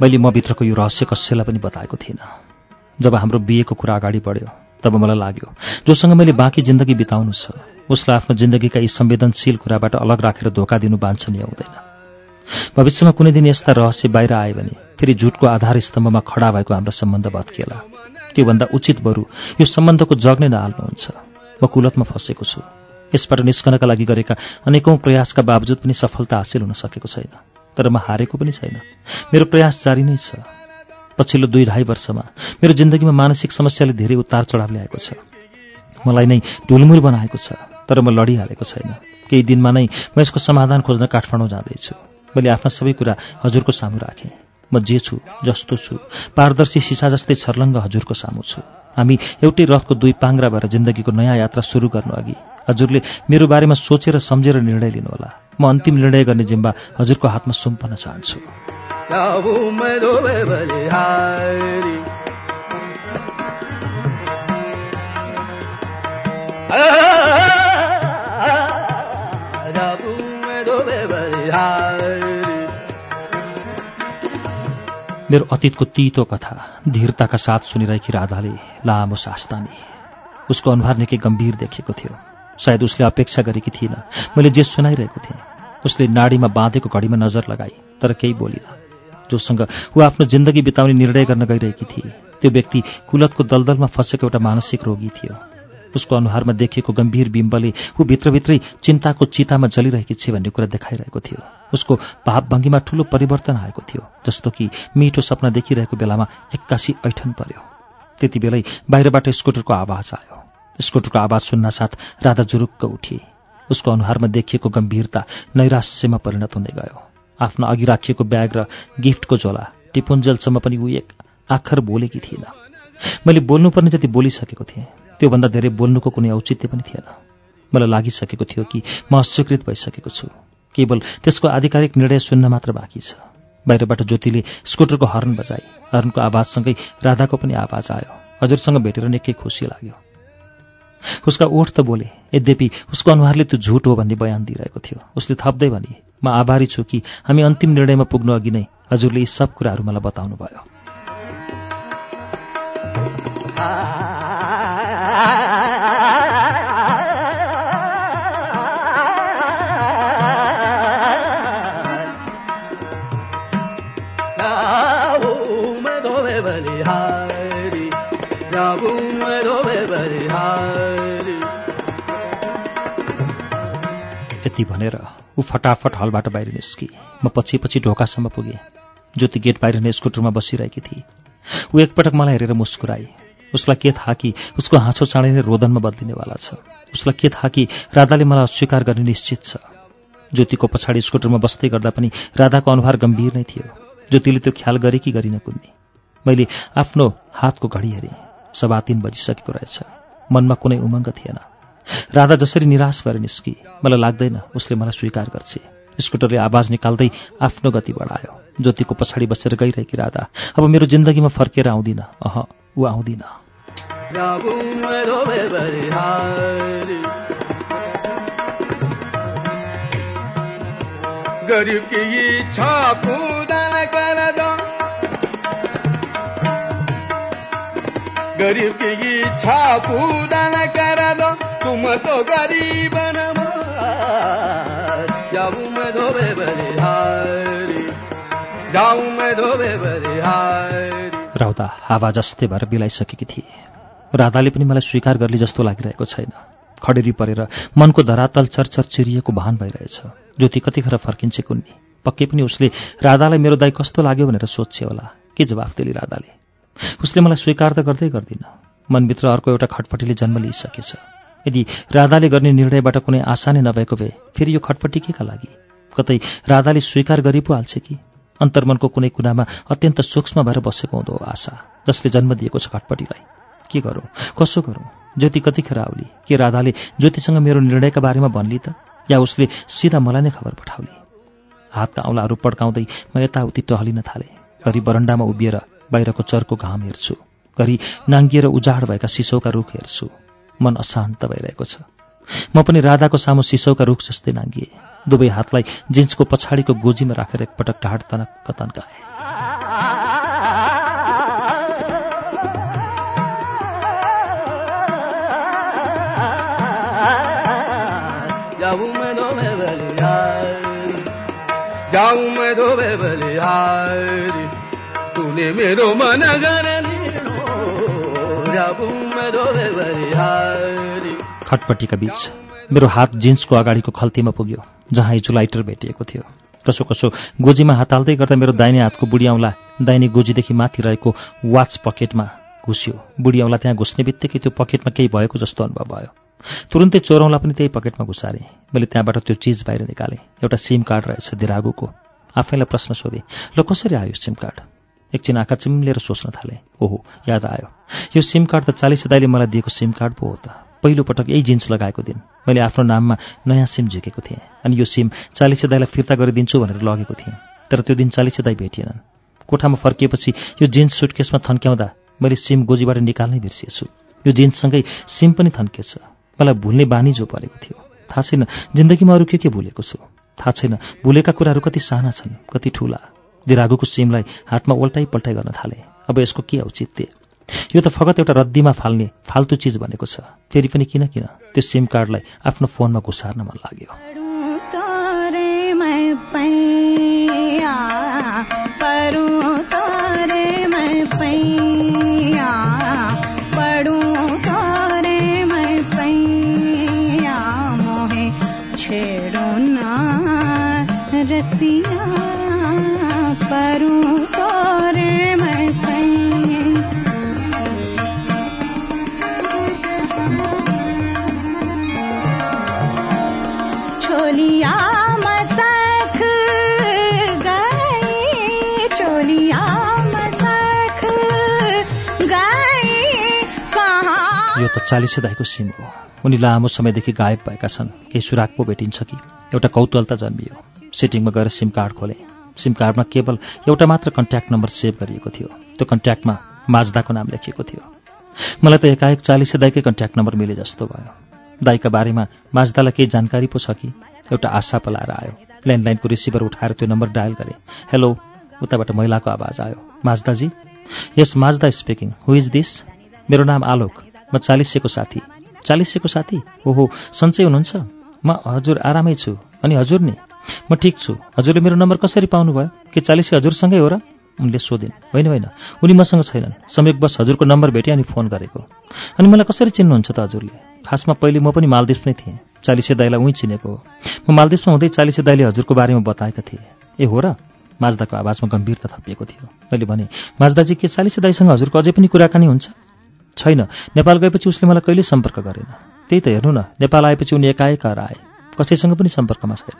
मैले म भित्रको यो रहस्य कसैलाई पनि बताएको थिइनँ जब हाम्रो बिहेको कुरा अगाडि बढ्यो तब मलाई लाग्यो जोसँग मैले बाँकी जिन्दगी बिताउनु छ उसलाई आफ्नो जिन्दगीका यी संवेदनशील कुराबाट अलग राखेर धोका दिनु वाञ्छनीय हुँदैन भविष्यमा कुनै दिन यस्ता रहस्य बाहिर आयो भने फेरि झुटको आधार स्तम्भमा खडा भएको हाम्रो सम्बन्ध भत्किएला त्योभन्दा उचित बरु यो सम्बन्धको जग नै नहाल्नुहुन्छ म कुलतमा फँसेको छु यसबाट निस्कनका लागि गरेका अनेकौं प्रयासका बावजुद पनि सफलता हासिल हुन सकेको छैन। तर म हारेको पनि छैन। मेरो प्रयास जारी नै छ। पछिल्लो दुई ढाई वर्षमा मेरो जिन्दगीमा मानसिक समस्याले धेरै उतार चढाव ल्याएको छ। मलाई नै ढुलमुल बनाएको छ तर म लडिहालेको छैन। केही दिनमा नै म यसको समाधान खोज्न काठमाडौँ जाँदैछु। मैले आफ्ना सबै कुरा हजुरको सामु राखेँ। म जे छु जस्तो छु पारदर्शी सिसा जस्तै छर्लङ्ग हजुरको सामु छु। हामी एउटै रथको दुई पाङ्ग्रा भएर जिन्दगीको नयाँ यात्रा सुरु गर्नु अघि हजुरले मेरो बारेमा सोचेर सम्झेर निर्णय लिनुहोला। म अन्तिम निर्णय गर्ने जिम्बा हजुरको हातमा सुम्पन चाहन्छु। मेरो अतीतको तितो कथा धीरताका साथ सुनिरहेकी राधाले लामो सास तानी। उसको अनुहार निकै गम्भीर देखिएको थियो। सायद उसले अपेक्षा गरेकी थिइन मैले जे सुनाइरहेको थिएँ। उसले नाडीमा बाँधेको घडीमा नजर लगाई तर केही बोलिन। जोसँग ऊ आफ्नो जिन्दगी बिताउने निर्णय गर्न गइरहेकी थिए। त्यो व्यक्ति कुलतको दलदलमा फँसेको एउटा मानसिक रोगी थियो। उसको अनुहारमा देखिएको गम्भीर बिम्बले ऊ भित्रभित्रै चिन्ताको चितामा जलिरहेकी छे भन्ने कुरा देखाइरहेको थियो। उसको भावभङ्गीमा ठूलो परिवर्तन आएको थियो जस्तो कि मिठो सपना देखिरहेको बेलामा एक्कासी ऐठन पर्यो। त्यति बेलै बाहिरबाट स्कुटरको आवाज आयो। स्कुटरको आवाज सुन्न साथ राधा जुरुक्क उठिए उसको अनुहारमा देखिएको गम्भीरता नैराश्यमा परिणत हुँदै गयो। आफ्नो अघि राखिएको ब्याग र गिफ्टको झोला टिपुन्जेलसम्म पनि ऊ एक आखर बोलेकी थिएन। मैले बोल्नुपर्ने जति बोलिसकेको थिएँ त्योभन्दा धेरै बोल्नुको कुनै औचित्य पनि थिएन। मलाई लागिसकेको थियो कि म अस्वीकृत भइसकेको छु। केवल त्यसको आधिकारिक निर्णय सुन्न मात्र बाँकी छ। बाहिरबाट ज्योतिले स्कुटरको हर्न बजाई। हर्नको आवाजसँगै राधाको पनि आवाज आयो। हजुरसँग भेटेर निकै खुसी लाग्यो। उसका ओठ त बोले यद्यपि उसको अनुहारले त्यो झुट हो भन्ने बयान दिइरहेको थियो। उसले थप्दै भने म आभारी छु कि हामी अन्तिम निर्णयमा पुग्नु अघि नै हजुरले यी सब कुराहरू मलाई बताउनु भनेर ऊ फटाफट हलबाट बाहिर निस्की। म पछि पछि ढोकासम्म पुगेँ। ज्योति गेट बाहिर नै स्कुटरमा बसिरहेकी थिए ऊ एकपटक मलाई हेरेर मुस्कुराई उसलाई के थाहा कि उसको हाँसो चाँडै नै रोदनमा बदलिनेवाला छ। उसलाई के थाहा कि राधाले मलाई अस्वीकार गर्ने निश्चित छ। ज्योतिको पछाडि स्कुटरमा बस्दै गर्दा पनि राधाको अनुहार गम्भीर नै थियो। ज्योतिले त्यो ख्याल गरे कि गरिन कुन्नी। मैले आफ्नो हातको घडी हेरेँ। सभा तीन बजिसकेको रहेछ। मनमा कुनै उमङ्ग थिएन। राधा जसरी निराश भएर निस्की। मलाई लाग्दैन उसले मलाई स्वीकार गर्छ। स्कुटरले आवाज निकाल्दै आफ्नो गति बढायो। ज्योतिको पछाडि बसेर गइरहेकी राधा अब मेरो जिन्दगीमा फर्केर आउँदिन। अह ऊ आउँदिन। गरीब की इच्छा पूरा न कर दो। राउदा हावा जस्तै भएर बिलाइसकेकी थिए राधाले पनि मलाई स्वीकार गर्ने जस्तो लागिरहेको छैन खडेरी परेर मनको धरातल चरचर चिरिएको भान भइरहेछ ज्योति कतिखेर फर्किन्छे कुन्नी पक्कै पनि उसले राधालाई मेरो दाई कस्तो लाग्यो भनेर सोध्छे होला के जवाफ दिली राधाले उसले मलाई स्वीकार त गर्दै गर्दिन मनभित्र अर्को एउटा खटपटीले जन्म लिइसकेछ यदि राधाले गर्ने निर्णयबाट कुनै आशा नै नभएको भए फेरि यो खटपटी के का लागि। कतै राधाले स्वीकार गरी पो हाल्छ कि? अन्तर्मनको कुनै कुनामा अत्यन्त सूक्ष्म भएर बसेको हुँदो हो आशा जसले जन्म दिएको छ खटपटीलाई। के गरौँ? कसो गरौँ? ज्योति कतिखेर आउली? के राधाले ज्योतिसँग मेरो निर्णयका बारेमा भन्ली त? या उसले सिधा मलाई नै खबर पठाउली? हातका औँलाहरू पड्काउँदै म यताउति टहलिन थालेँ। घरि बरन्डामा उभिएर बाहिरको चर्को घाम हेर्छु। घरि नाङ्गिएर उजाड भएका सिसौका रुख हेर्छु। मन अशान्त भइरहेको छ। म पनि राधाको सामु सिसौका रुख जस्तै नाङ्गिए दुवै हातलाई जिन्सको पछाडिको गोजीमा राखेर एकपटक ढाड तनक्क तन्काए मेरो मन खटपटीका बीच मेरो हात जिन्सको अगाडिको खल्तीमा पुग्यो जहाँ हिजो लाइटर भेटिएको थियो। कसो कसो गोजीमा हात हाल्दै गर्दा मेरो दाहिने हातको बुढी औँला दाहिने गोजीदेखि माथि रहेको वाच पकेटमा घुस्यो। बुढी औँला त्यहाँ घुस्ने बित्तिकै त्यो पकेटमा केही भएको जस्तो अनुभव भयो। तुरुन्तै चोरौँला पनि त्यही पकेटमा घुसारेँ। मैले त्यहाँबाट त्यो चिज बाहिर निकालेँ। एउटा सिम कार्ड रहेछ दिरागुको। आफैलाई प्रश्न सोधेँ ल कसरी आयो सिम कार्ड? एकछिन आँखा चिम्लेर सोच्न थालेँ ओहो याद आयो। यो सिम कार्ड त चालिस दाईले मलाई दिएको सिम कार्ड पो हो त। पहिलो पटक यही जिन्स लगाएको दिन। मैले आफ्नो नाममा नयाँ सिम झिकेको थिएँ अनि यो सिम चालिसे दाईलाई फिर्ता गरिदिन्छु भनेर लगेको थिएँ। तर त्यो दिन चालिसे दाई भेटिएनन्। कोठामा फर्किएपछि यो जिन्स सुटकेसमा थन्क्याउँदा मैले सिम गोजीबाट निकाल्नै बिर्सिएछु। यो जिन्ससँगै सिम पनि थन्किएछ मलाई भुल्ने बानी जो परेको थियो। थाहा छैन जिन्दगीमा अरू के के भुलेको छु? थाहा छैन भुलेका कुराहरू कति साना छन् कति ठुला। दिरागुको सिमलाई हातमा उल्टाइ पल्टाइ गर्न थाले। अब यसको के औचित्य? यो त फगत एउटा रद्दीमा फाल्ने फाल्तु चिज भनेको छ। फेरि पनि किन किन? त्यो सिम कार्डलाई आफ्नो फोनमा घुसार्न मन लाग्यो। पढूं चालिसे दाईको सिम हो। उनी लामो समयदेखि गायब भएका छन्। केही सुराग पो भेटिन्छ कि? एउटा कौतूहलता जन्मियो। सिटिङमा गएर सिम कार्ड खोले। सिम कार्डमा केवल एउटा मात्र कन्ट्याक्ट नम्बर सेभ गरिएको थियो। त्यो कन्ट्याक्टमा माझदाको नाम लेखिएको थियो। मलाई त एकाएक चालिसे दाईकै कन्ट्याक्ट नम्बर मिले जस्तो भयो। दाईका बारेमा माझदालाई केही जानकारी पो छ कि? एउटा आशा पलाएर आयो। ल्यान्डलाइनको रिसिभर उठाएर त्यो नम्बर डायल गरे। हेलो उताबाट महिलाको आवाज आयो। माझदाजी yes Mazda speaking who is this मेरो नाम आलोक। म चालिसेको साथी। चालिसेको साथी? ओहो सन्चै हुनुहुन्छ? म हजुर आरामै छु। अनि हजुर नि? म ठिक छु। हजुरले मेरो नम्बर कसरी पाउनुभयो? के चालिसे हजुरसँगै हो र? उनले सोधिन्। होइन होइन। उनी मसँग छैनन्। संयोगवश हजुरको नम्बर भेटेँ अनि फोन गरेको। अनि मलाई कसरी चिन्नुहुन्छ त हजुरले? खासमा पहिले म पनि मालदिप्स नै थिएँ। चालिसे दाईलाई उहीँ चिनेको हो। म मालदिप्समा हुँदै चालिसे दाईले हजुरको बारेमा बताएका थिए। ए हो र? माझदाको आवाजमा गम्भीरता थपिएको थियो। मैले भने माझदाजी के चालिसे दाईसँग हजुरको अझै पनि कुराकानी हुन्छ? छैन। नेपाल गएपछि उसले मलाई कहिले सम्पर्क गरेन। त्यही त हेर्नु न नेपाल आएपछि उनी एकाएक आए कसैसँग पनि सम्पर्कमा छैन।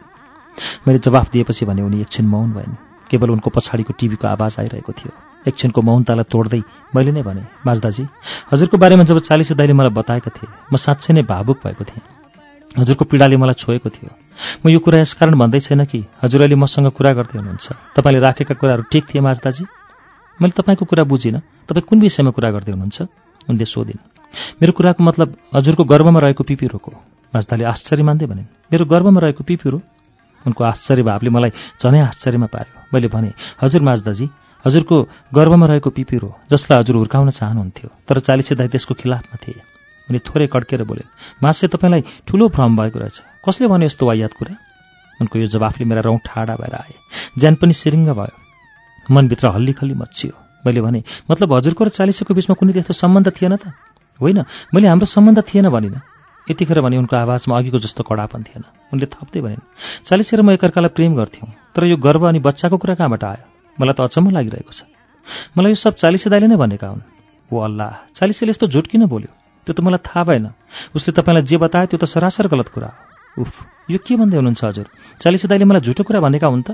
मैले जवाफ दिएपछि भने उनी एकछिन मौन भइन्। केवल उनको पछाडिको टिभीको आवाज आइरहेको थियो। एकछिनको मौनतालाई तोड्दै मैले नै भने माझदाजी हजुरको बारेमा जब चालिसे दाईले मलाई बताएका थिए म साँच्चै नै भावुक भएको थिएँ। हजुरको पीडाले मलाई छोएको थियो। म यो कुरा यसकारण भन्दै छैन कि हजुर अहिले मसँग कुरा गर्दै हुनुहुन्छ। तपाईँले राखेका कुराहरू ठिक थिए माझदाजी मैले तपाईँको कुरा बुझिनँ। तपाईँ कुन विषयमा कुरा गर्दै हुनुहुन्छ? उनले सोधिन् मेरो कुराको मतलब हजुरको गर्वमा रहेको पिपिरोको माझदाले आश्चर्य मान्दै भनिन् मेरो गर्वमा रहेको पिपिरो? उनको आश्चर्य भावले मलाई झनै आश्चर्यमा पार्यो। मैले भने हजुर माझदाजी हजुरको गर्वमा रहेको पिपिरो जसलाई हजुर हुर्काउन चाहनुहुन्थ्यो तर चालिसे दाई त्यसको खिलाफमा थिए। उनी थोरै कड्केर बोले मासे तपाईँलाई ठुलो भ्रम भएको रहेछ। कसले भन्यो यस्तो वायात कुरा? उनको यो जवाफले मेरा रौँ ठाडा भएर आए। ज्यान पनि सिरिङ्ग भयो। मनभित्र हल्ली खल्ली मचियो मैले भने मतलब हजुरको र चालिसेको बिचमा कुनै त्यस्तो सम्बन्ध थिएन त? होइन मैले हाम्रो सम्बन्ध थिएन भनिनँ। यतिखेर भने उनको आवाजमा अघिको जस्तो कडापन थिएन। उनले थप्दै भनिन् चालिसे र म एकअर्कालाई प्रेम गर्थ्यौँ तर यो गर्व अनि बच्चाको कुरा कहाँबाट आयो? मलाई त अचम्म लागिरहेको छ। मलाई यो सब चालिसे दाइले नै भनेका हुन्। ओ अल्लाह चालिसेले यस्तो झुट किन बोल्यो? त्यो त मलाई थाहा भएन। उसले तपाईँलाई जे बतायो त्यो त सरासर गलत कुरा हो। उफ यो के भन्दै हुनुहुन्छ हजुर? चालिसे दाइले मलाई झुटो कुरा भनेका हुन् त?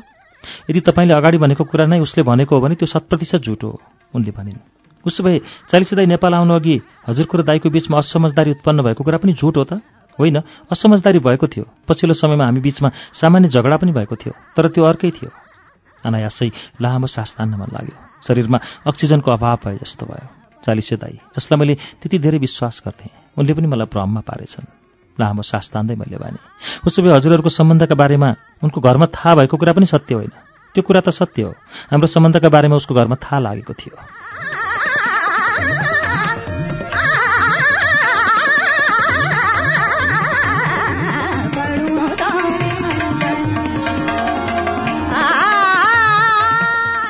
यदि तपाईँले अगाडि भनेको कुरा नै उसले भनेको हो भने त्यो शत प्रतिशत झुटो हो उनले भनिन्। उसो भए चालिसे दाई नेपाल आउनु अघि हजुरको र दाईको बिचमा असमझदारी उत्पन्न भएको कुरा पनि झुट हो त? होइन असमझदारी भएको थियो। पछिल्लो समयमा हामी बिचमा सामान्य झगडा पनि भएको थियो तर त्यो अर्कै थियो। अनायासै लामो सास तान्न मन लाग्यो। शरीरमा अक्सिजनको अभाव भए जस्तो भयो। चालिसे दाई जसलाई मैले त्यति धेरै विश्वास गर्थेँ उनले पनि मलाई भ्रममा पारेछन्। लामो सास तान्दै मैले भने। उसो भए हजुरहरूको सम्बन्धका बारेमा उनको घरमा थाहा भएको कुरा पनि सत्य होइन। त्यो कुरा त सत्य हो। हाम्रो सम्बन्धका बारेमा उसको घरमा थाहा लागेको थियो।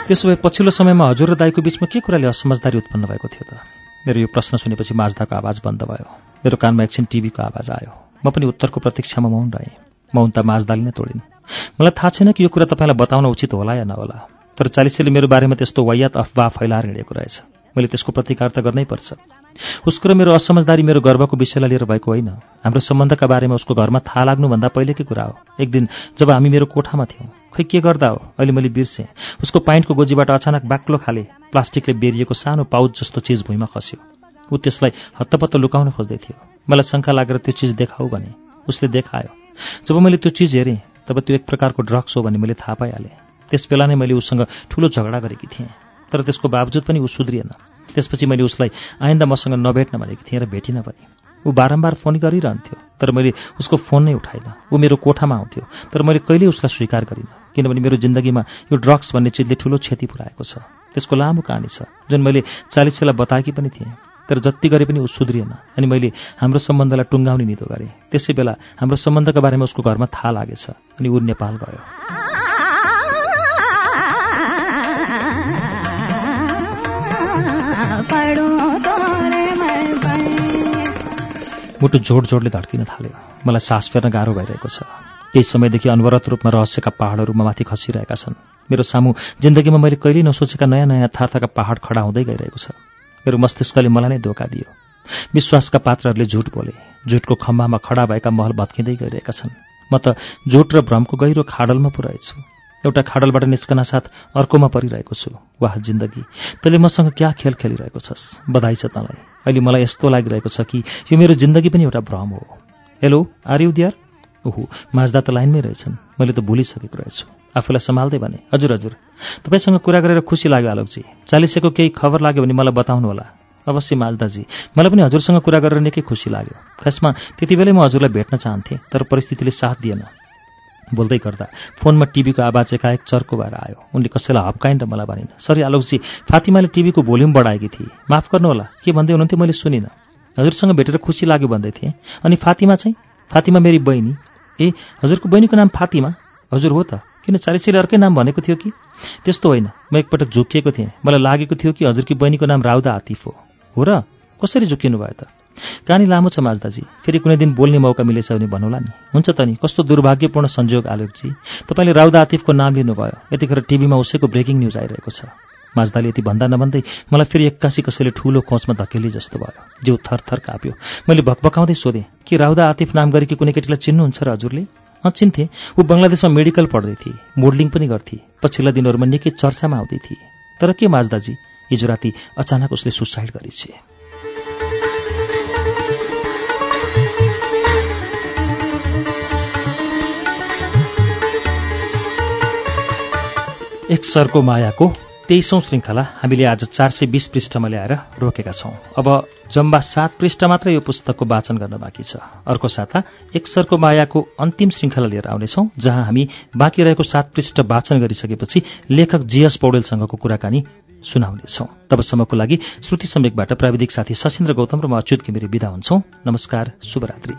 त्यसो भए पछिल्लो समयमा हजुर र दाईको बिचमा के कुराले असमझदारी उत्पन्न भएको थियो त? मेरो यो प्रश्न सुनेपछि माझदाको आवाज बन्द भयो। मेरो कानमा एकछिन टिभीको आवाज आयो। म पनि उत्तरको प्रतीक्षामा मौन रहेँ। मौनता माझदाले नै तोडिन्। मलाई थाहा छैन कि यो कुरा तपाईँलाई बताउन उचित होला या नहोला। तर चालिसेले मेरो बारेमा त्यस्तो वैयात अफवाह फैलाएर हिँडेको रहेछ। मैले त्यसको प्रतिकार त गर्नै पर्छ। उसको र मेरो असमझदारी मेरो गर्वको विषयलाई लिएर भएको होइन। हाम्रो सम्बन्धका बारेमा उसको घरमा थाहा लाग्नुभन्दा पहिलेकै कुरा हो। एक दिन जब हामी मेरो कोठामा थियौँ खै के गर्दा हो? अहिले मैले बिर्सेँ। उसको पाइन्टको गोजीबाट अचानक बाक्लो खाले प्लास्टिकले बेरिएको सानो पाउच जस्तो चिज भुइँमा खस्यो। ऊ त्यसलाई हत्तपत्त लुकाउन खोज्दै थियो। मलाई शङ्का लागेर त्यो चिज देखाऊ भने उसले देखायो जब मैले त्यो चिज हेरेँ तब त्यो एक प्रकारको ड्रग्स हो भन्ने मैले थाहा पाइहालेँ। त्यस बेला नै मैले उसँग ठुलो झगडा गरेकी थिएँ तर त्यसको बावजुद पनि ऊ सुध्रिएन। त्यसपछि मैले उसलाई आइन्दा मसँग नभेट्न भनेकी थिएँ र भेटिनँ पनि। ऊ बारम्बार फोन गरिरहन्थ्यो तर मैले उसको फोन नै उठाइनँ ऊ मेरो कोठामा आउँथ्यो तर मैले कहिल्यै उसलाई स्वीकार गरिनँ किनभने मेरो जिन्दगीमा यो ड्रग्स भन्ने चिजले ठुलो क्षति पुऱ्याएको छ। त्यसको लामो कहानी छ जुन मैले चालिसलाई बताएकी पनि थिएँ। तर जति गरे पनि ऊ सुध्रिएन। अनि मैले हाम्रो सम्बन्धलाई टुङ्गाउने निदो गरेँ। त्यसै बेला हाम्रो सम्बन्धका बारेमा उसको घरमा थाहा लागेछ। अनि ऊ नेपाल गयो। मुटु जोड जोडले धड्किन थाल्यो। मलाई सास फेर्न गाह्रो भइरहेको छ। केही समयदेखि अनवरत रूपमा रहस्यका पहाडहरूमा माथि खसिरहेका छन्। मेरो सामु जिन्दगीमा मैले कहिल्यै नसोचेका नयाँ नयाँ थार्थका पहाड खडा हुँदै गइरहेको छ। मेरो मस्तिष्कले मलाई नै धोका दियो। विश्वासका पात्रहरूले झुट बोले। झुटको खम्बामा खडा भएका महल भत्किँदै गइरहेका छन्। म त झुट र भ्रमको गहिरो खाडलमा पुऱ्याएछु एउटा खाडलबाट निस्कन साथ अर्कोमा परिरहेको छु। वाह जिन्दगी! तैँले मसँग क्या खेल खेलिरहेको छस्? बधाई छ तँलाई। अहिले मलाई यस्तो लागिरहेको छ कि यो मेरो जिन्दगी पनि एउटा भ्रम हो। Hello are you there? ओहो माझदा त लाइनमै रहेछन्। मैले त भुलिसकेको रहेछु। आफूलाई सम्हाल्दै भने हजुर हजुर तपाईँसँग कुरा गरेर खुसी लाग्यो आलोकजी। चालिसेको केही खबर लाग्यो भने मलाई बताउनु होला अवश्य माझदाजी मलाई पनि हजुरसँग कुरा गरेर निकै खुसी लाग्यो। खासमा त्यति बेलै म हजुरलाई भेट्न चाहन्थेँ तर परिस्थितिले साथ दिएन। बोल्दै गर्दा फोनमा टिभीको आवाज एकाएक चर्को भएर आयो। उनले कसैलाई हप्काइन् र मलाई भनिन् सरी आलोकजी फातिमाले टिभीको भोल्युम बढाएकी थिए। माफ गर्नुहोला के भन्दै हुनुहुन्थ्यो मैले सुनिनँ। हजुरसँग भेटेर खुसी लाग्यो भन्दै थिएँ। अनि फातिमा चाहिँ? फातिमा मेरी बहिनी? ए हजुरको बहिनीको नाम फातिमा? हजुर हो त। किन चारिचेले अर्कै नाम भनेको थियो कि? त्यस्तो होइन। म एकपटक झुकिएको थिएँ। मलाई लागेको थियो कि हजुरकी बहिनीको नाम राउदा आतिफ हो। हो र? कसरी झुकिनु भयो त? कहानी लामो छ माझदाजी फेरि कुनै दिन बोल्ने मौका मिलेछ भने भन्नुहोला नि। हुन्छ त नि। कस्तो दुर्भाग्यपूर्ण संयोग आलोकजी तपाईँले राउदा आतिफको नाम लिनुभयो। यतिखेर टिभीमा उसैको ब्रेकिङ न्युज आइरहेको छ। माझदाले यति भन्दा नभन्दै मलाई फेरि एक्कासी कसैले ठूलो खोचमा धकेली जस्तो भयो। जिउ थरथर काप्यो। मैले भकभकाउँदै सोधेँ कि राउदा आतिफ नाम गरेकी कुनै केटीलाई चिन्नुहुन्छ र हजुरले? अँ चिन्थे ऊ बङ्गलादेशमा मेडिकल पढ्दै थिए मोडलिङ पनि गर्थे। पछिल्ला दिनहरूमा निकै चर्चामा आउँदै थिए। तर के माझदाजी हिजो राति अचानक उसले सुसाइड गरेछे। एक सरको मायाको तेइसौँ श्रृङ्खला हामीले आज चार सय बिस पृष्ठमा ल्याएर रोकेका छौँ। अब जम्बा सात पृष्ठ मात्र यो पुस्तकको वाचन गर्न बाँकी छ। अर्को साता एक सरको मायाको अन्तिम श्रृङ्खला लिएर आउनेछौँ जहाँ हामी बाँकी रहेको सात पृष्ठ वाचन गरिसकेपछि लेखक जीएस पौडेलसँगको कुराकानी सुनाउनेछौँ। तबसम्मको लागि श्रुति सम्वेकबाट प्राविधिक साथी सशिन्द्र गौतम र म अच्युत घिमिरे विदा हुन्छौँ। नमस्कार शुभरात्री।